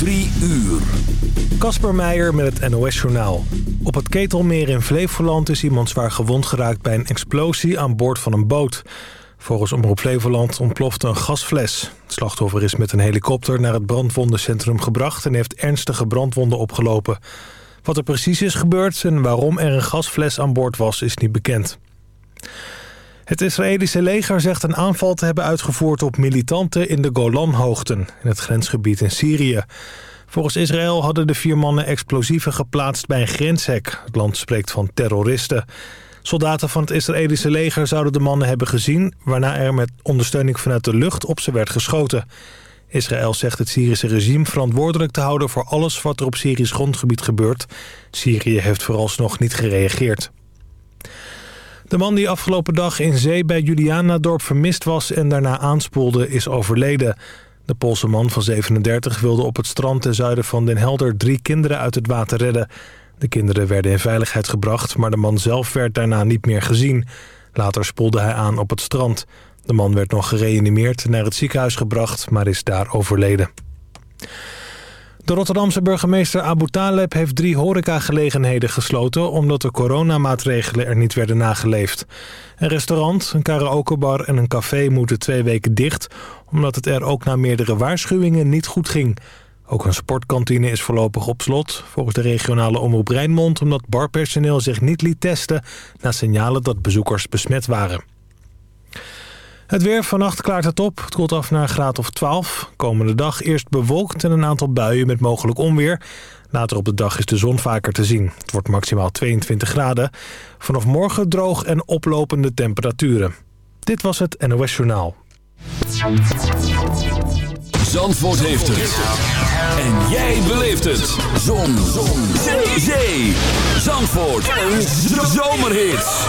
Drie uur. Kasper Meijer met het NOS-journaal. Op het Ketelmeer in Flevoland is iemand zwaar gewond geraakt... bij een explosie aan boord van een boot. Volgens Omroep Flevoland ontplofte een gasfles. Het slachtoffer is met een helikopter naar het brandwondencentrum gebracht... en heeft ernstige brandwonden opgelopen. Wat er precies is gebeurd en waarom er een gasfles aan boord was, is niet bekend. Het Israëlische leger zegt een aanval te hebben uitgevoerd op militanten in de Golanhoogten, in het grensgebied in Syrië. Volgens Israël hadden de vier mannen explosieven geplaatst bij een grenshek. Het land spreekt van terroristen. Soldaten van het Israëlische leger zouden de mannen hebben gezien... waarna er met ondersteuning vanuit de lucht op ze werd geschoten. Israël zegt het Syrische regime verantwoordelijk te houden... voor alles wat er op Syrisch grondgebied gebeurt. Syrië heeft vooralsnog niet gereageerd. De man die afgelopen dag in zee bij Julianadorp vermist was... en daarna aanspoelde, is overleden. De Poolse man van 37 wilde op het strand ten zuiden van Den Helder... drie kinderen uit het water redden. De kinderen werden in veiligheid gebracht... maar de man zelf werd daarna niet meer gezien. Later spoelde hij aan op het strand. De man werd nog gereanimeerd naar het ziekenhuis gebracht... maar is daar overleden. De Rotterdamse burgemeester Abu Taleb heeft drie horecagelegenheden gesloten... omdat de coronamaatregelen er niet werden nageleefd. Een restaurant, een karaokebar en een café moeten twee weken dicht... omdat het er ook na meerdere waarschuwingen niet goed ging. Ook een sportkantine is voorlopig op slot. Volgens de regionale omroep Rijnmond... omdat barpersoneel zich niet liet testen... na signalen dat bezoekers besmet waren. Het weer, vannacht klaart het op. Het koelt af naar een graad of 12. Komende dag eerst bewolkt en een aantal buien met mogelijk onweer. Later op de dag is de zon vaker te zien. Het wordt maximaal 22 graden. Vanaf morgen droog en oplopende temperaturen. Dit was het NOS Journaal. Zandvoort heeft het. En jij beleeft het. Zon. zon. Zee. Zandvoort. Een zomerhit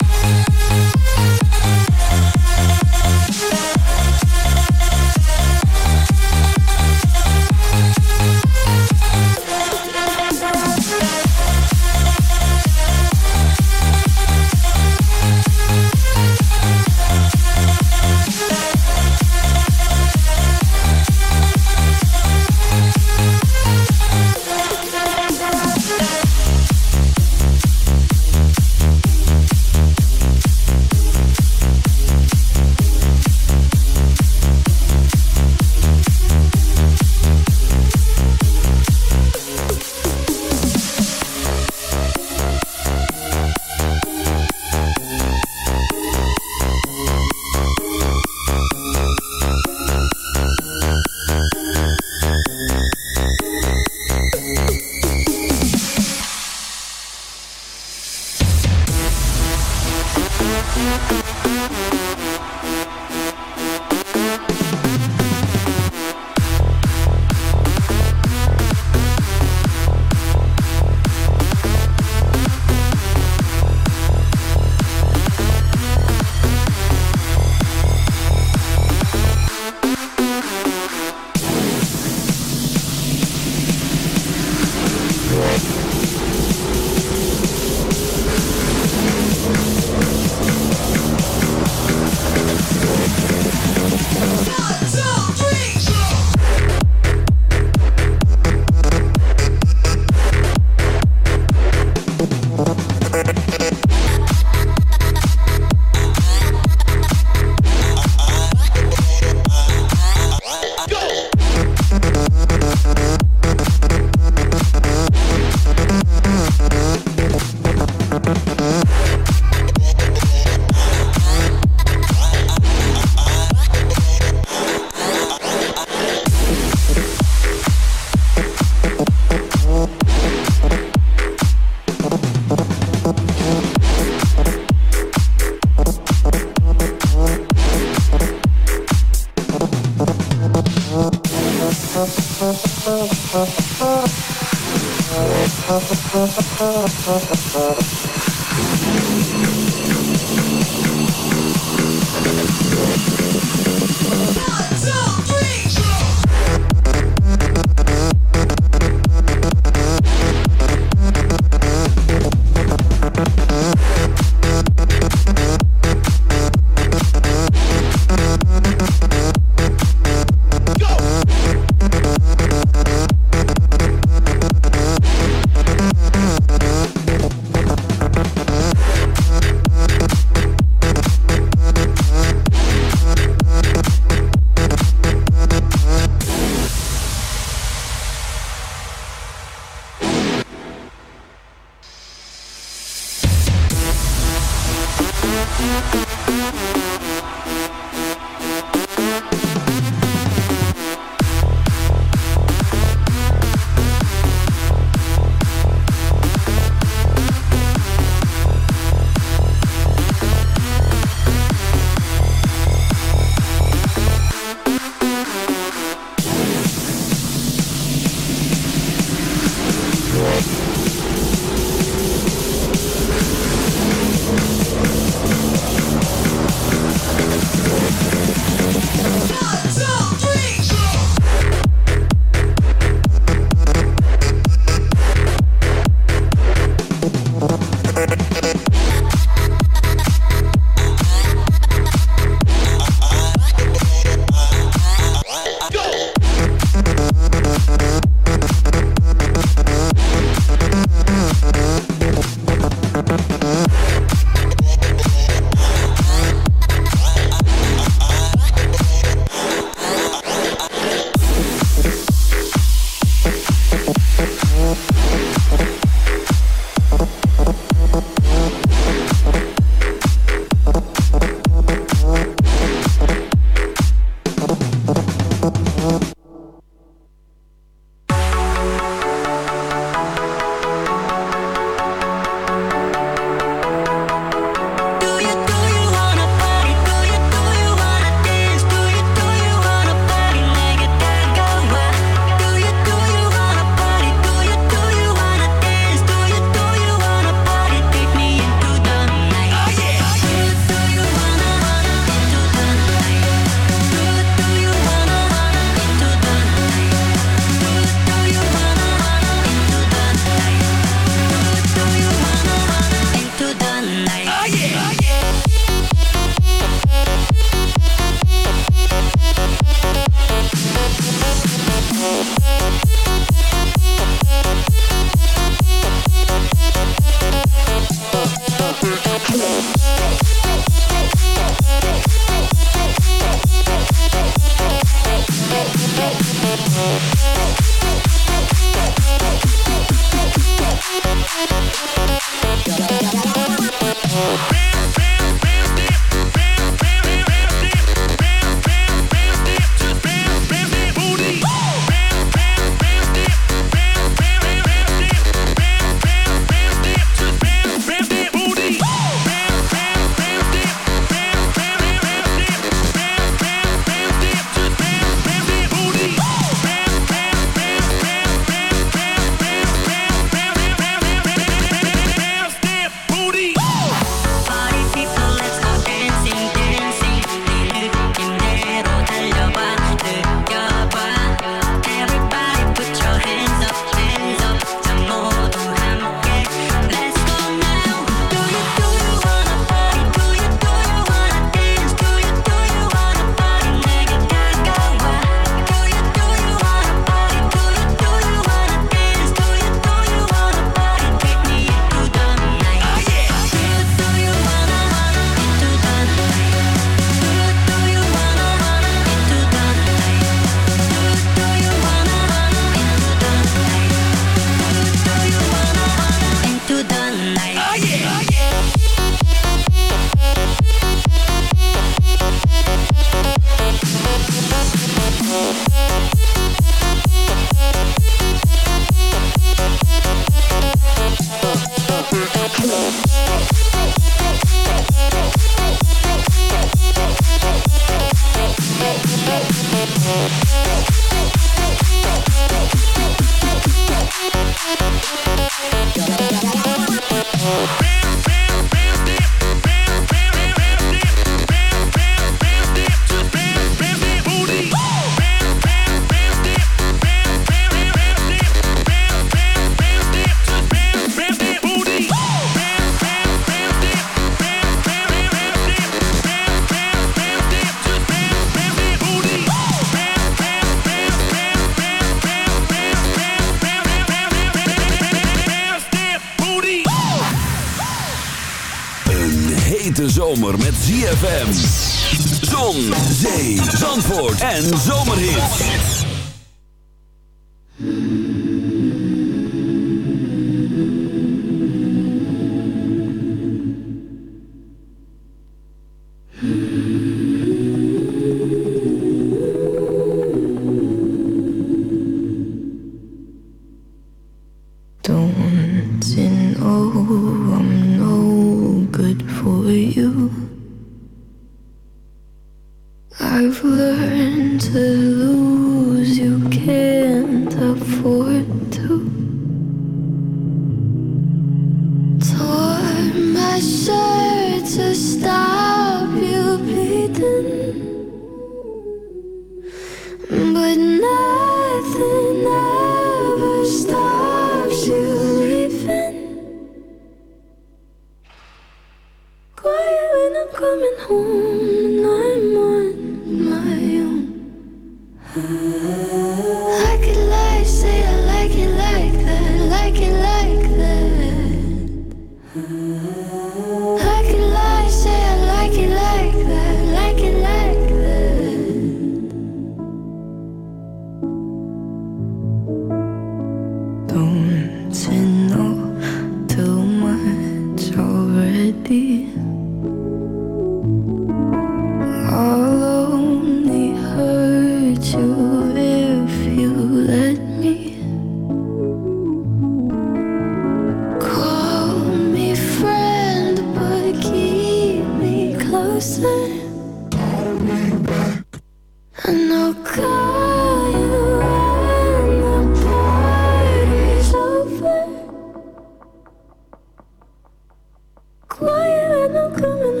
quiet and I'm coming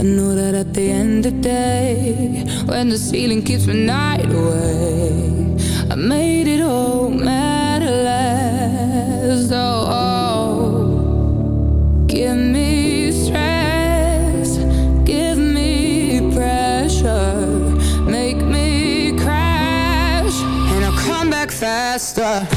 I know that at the end of the day, when the ceiling keeps the night away, I made it all matter less. Oh, oh. give me stress, give me pressure, make me crash, and I'll come back faster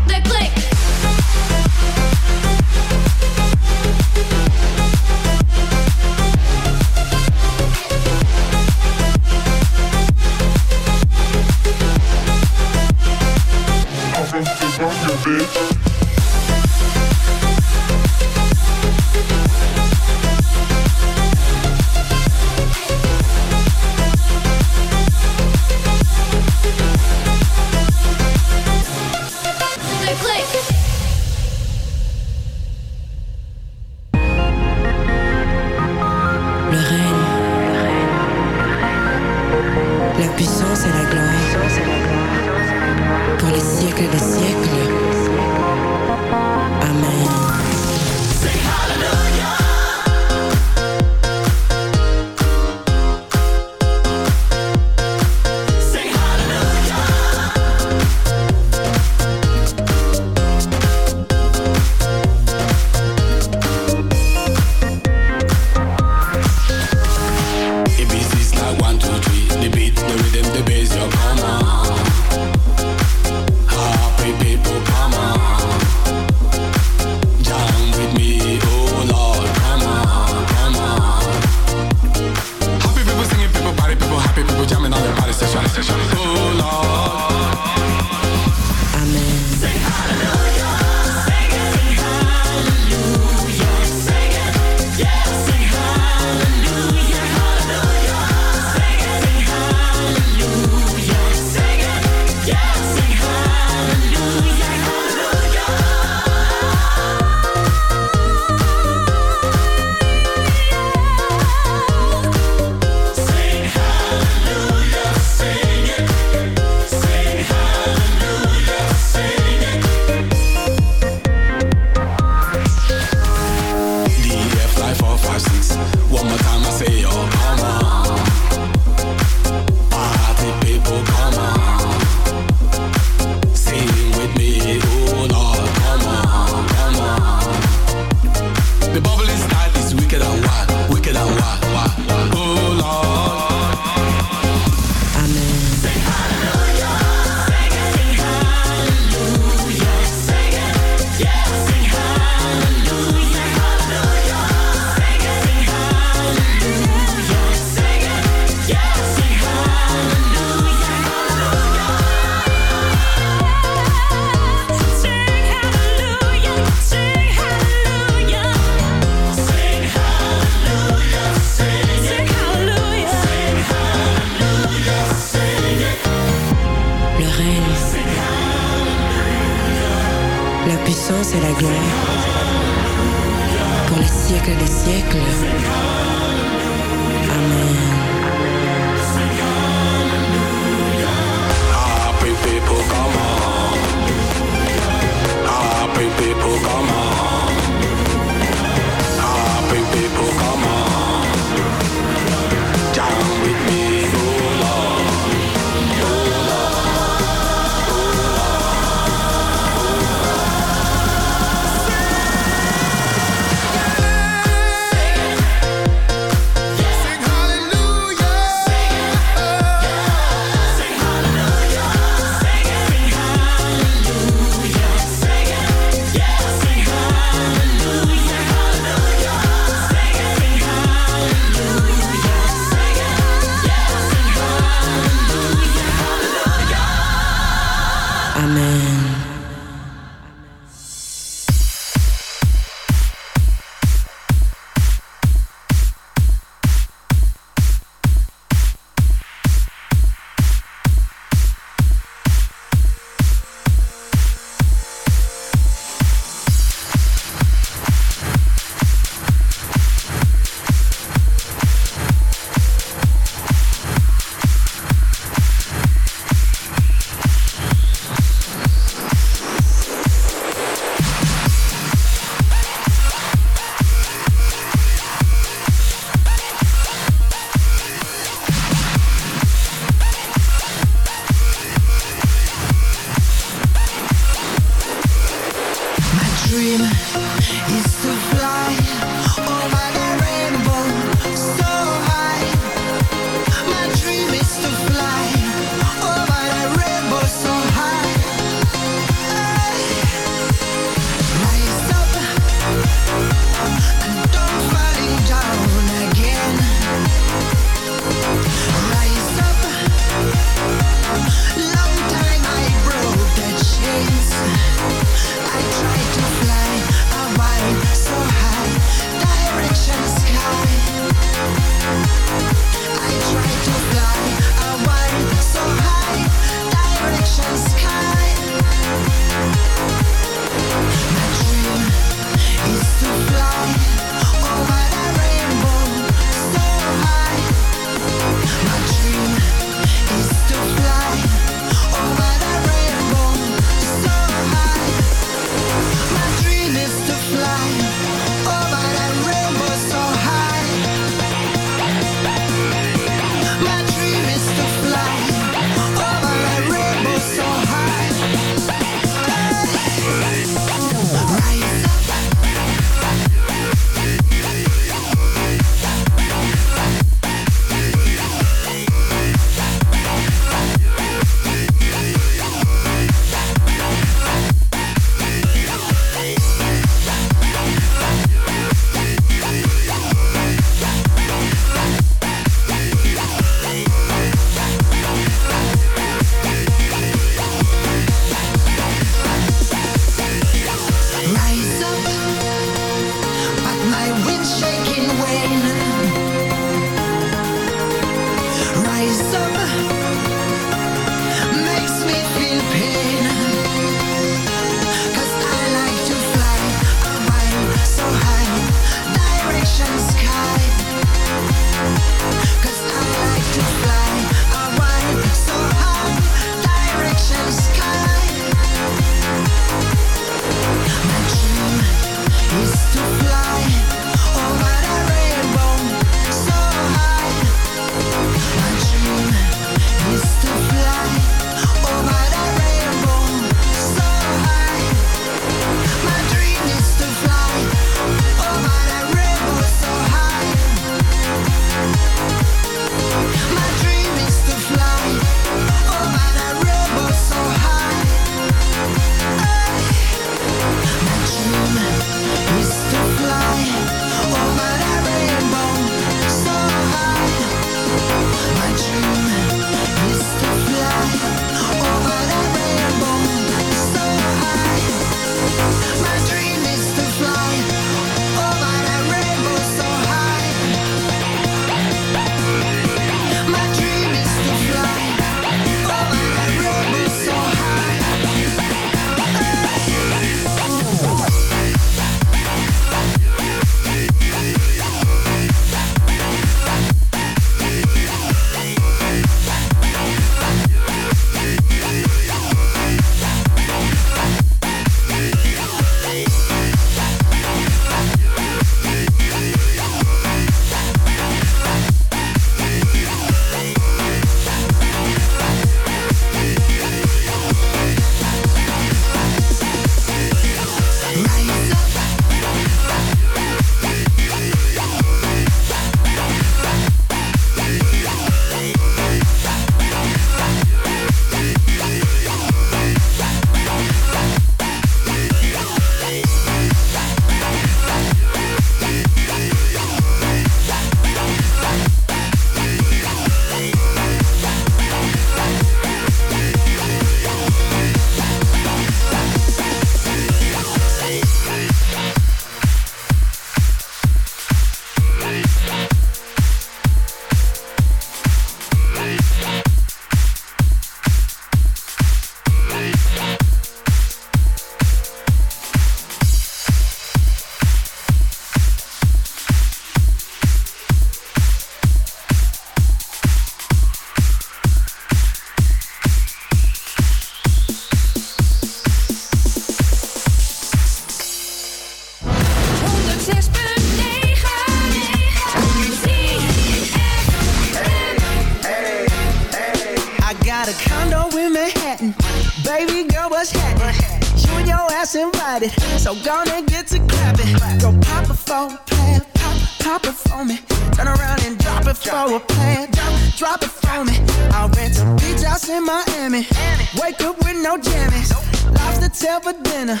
dinner.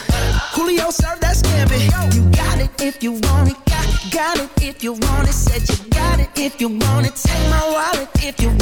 Julio served that scampi. You got it if you want it. Got, got it if you want it. Said you got it if you want it. Take my wallet if you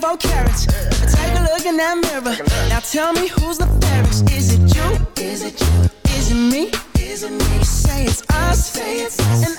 24 carats. Take a look in that mirror. Now tell me who's the fairest. Is it you? Is it you? Is it me? Is it me? Say it's us. Say it's us.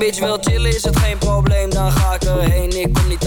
Bitch wil chillen is het geen probleem, dan ga ik erheen. Ik kom niet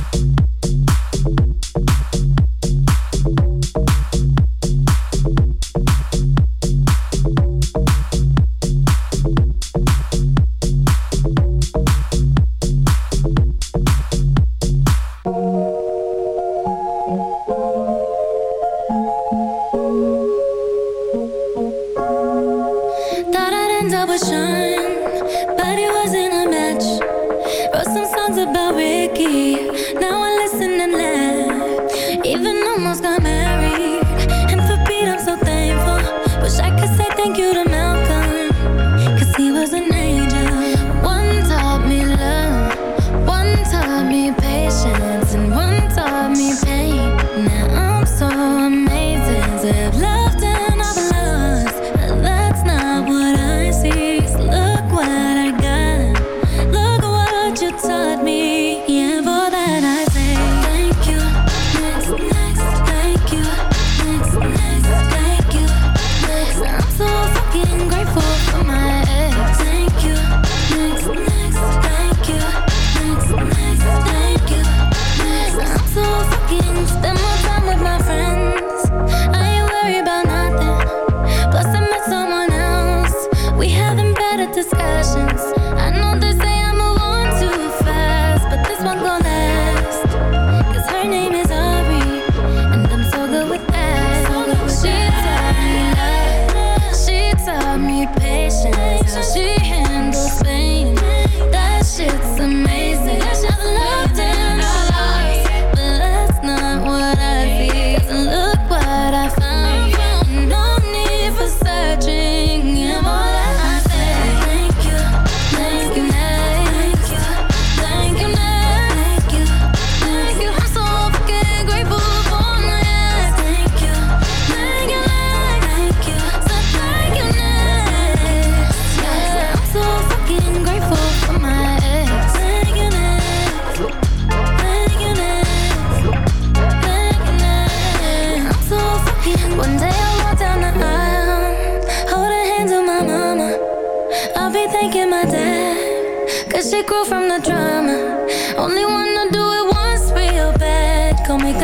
thank you to me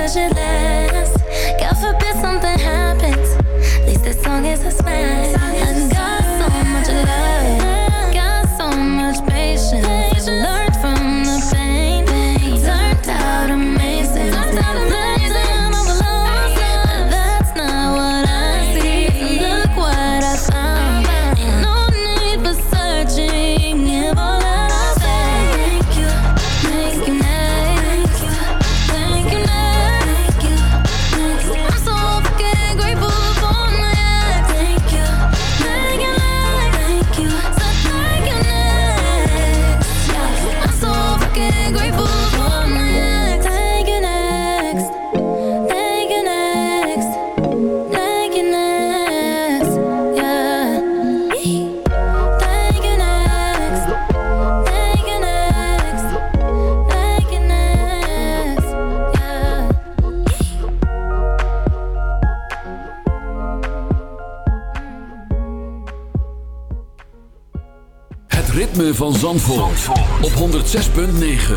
van 106.9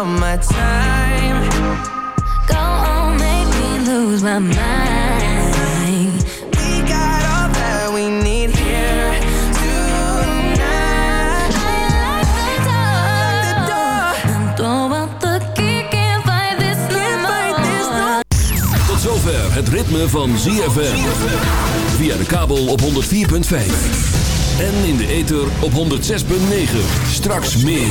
about my time. Go on, make me lose my mind. We got all that we need here tonight. Lock the door. And throw out the key, can't fight this no more. Tot zover het ritme van ZFM. Via de kabel op 104.5. En in de ether op 106.9. Straks meer.